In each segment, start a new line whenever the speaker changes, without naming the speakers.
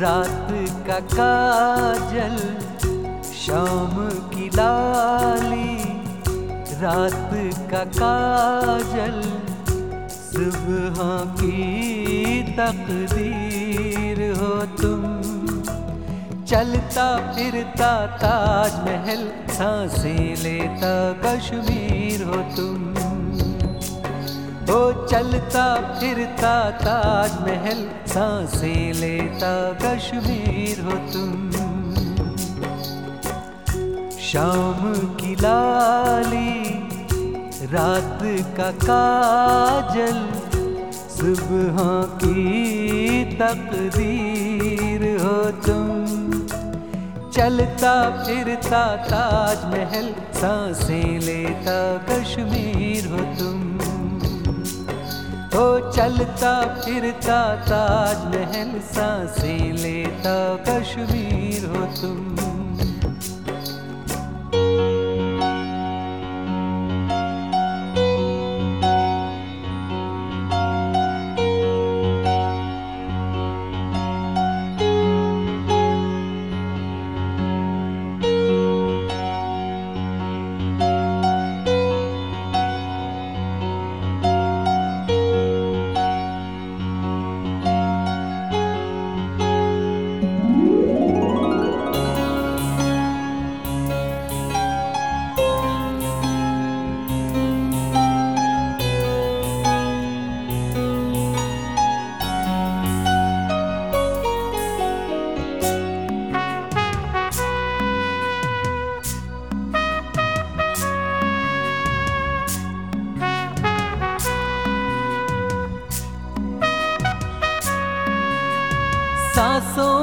रात का काजल, शाम की लाली। रात का काजल, सुबह की तकदीर हो तुम। चलता फिरता ताजमहल, साँसें लेता कश्मीर हो तुम। ओ चलता फिरता ताजमहल, साँसें लेता कश्मीर हो तुम। शाम की लाली, रात का काजल, सुबह की तकदीर हो तुम। चलता फिरता ताजमहल, साँसें लेता कश्मीर हो तुम। हो चलता फिरता ताजमहल साँसें लेता कश्मीर हो तुम।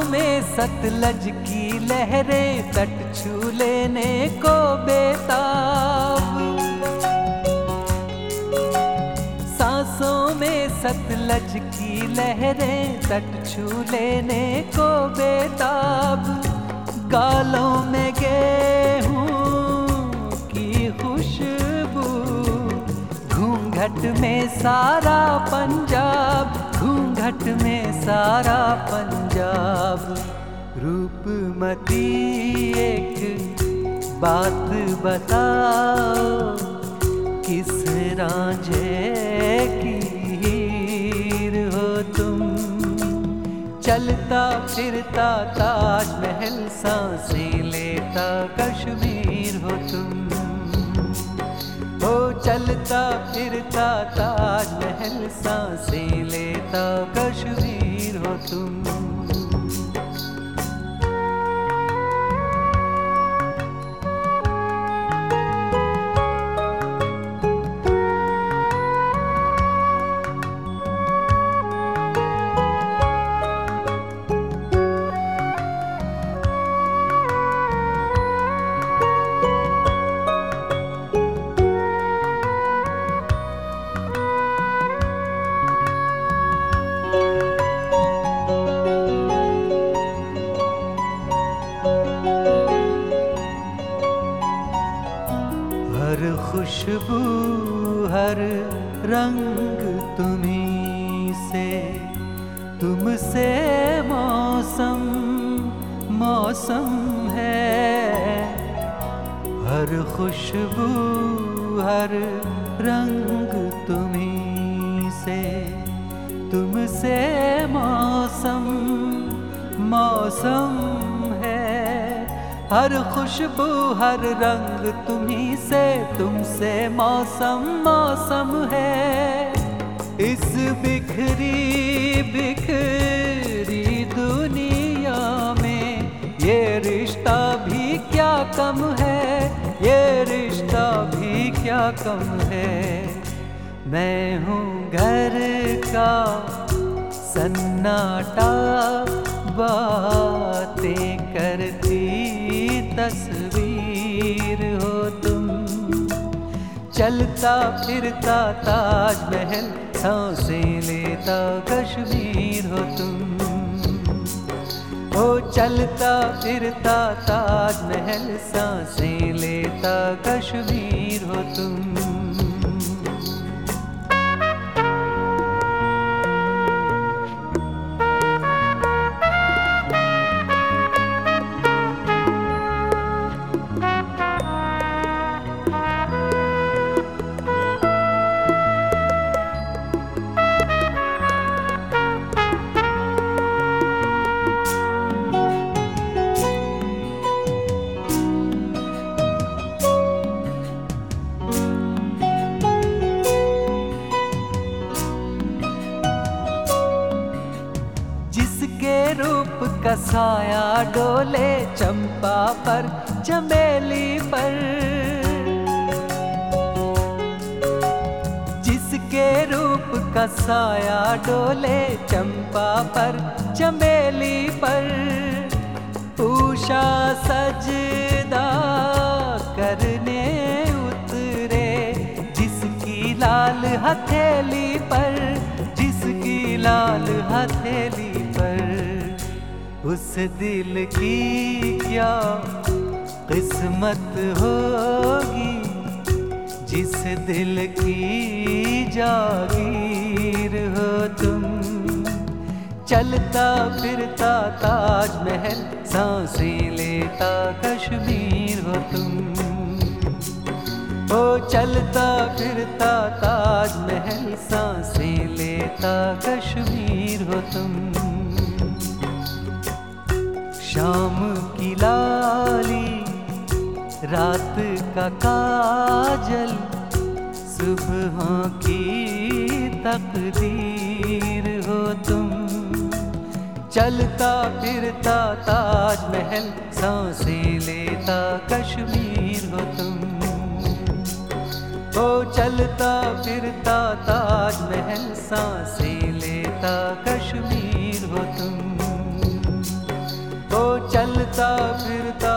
में सतलज की लहरें तट छू लेने को बेताब। सांसों में सतलज की लहरें तट छू लेने को बेताब। गालों में गेहूँ की खुशबू, घूंघट में सारा पंजाब। घूंघट में सारा पंजाब। रूपमती एक बात बताओ, किस रांझे की हो तुम? चलता फिरता ताजमहल साँसें लेता कश्मीर हो तुम। हो चलता फिरता ताजमहल साँसें लेता कश्मीर हो तुम। खुशबू हर रंग तुम्ही से। तुमसे मौसम मौसम है। हर खुशबू हर रंग तुम्ही से। तुमसे मौसम मौसम हर खुशबू, हर रंग तुम्ही से, तुमसे मौसम मौसम है। इस बिखरी बिखरी दुनिया में ये रिश्ता भी क्या कम है? ये रिश्ता भी क्या कम है? मैं हूँ घर का सन्नाटा, बातें तस्वीर हो तुम। चलता फिरता ताजमहल, सांसे लेता कश्मीर हो तुम। ओ चलता फिरता ताजमहल, सांसे लेता कश्मीर हो तुम। का साया डोले चंपा पर, चमेली पर। जिसके रूप का साया डोले चंपा पर, चमेली पर। पूषा सजदा करने उतरे, जिसकी लाल हथेली पर, जिसकी लाल हथेली उस दिल की क्या किस्मत होगी? जिस दिल की जागीर हो तुम। चलता फिरता ताजमहल, साँसें लेता कश्मीर हो तुम। ओ चलता फिरता ताजमहल, साँसें लेता कश्मीर हो तुम। शाम की लाली, रात का काजल, सुबह की तकदीर हो तुम। चलता फिरता ताजमहल, साँसें लेता कश्मीर हो तुम। ओ चलता फिरता ताजमहल, साँसें लेता कश्मीर हो तुम। फिरता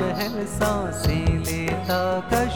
गहन साँसें लेता हो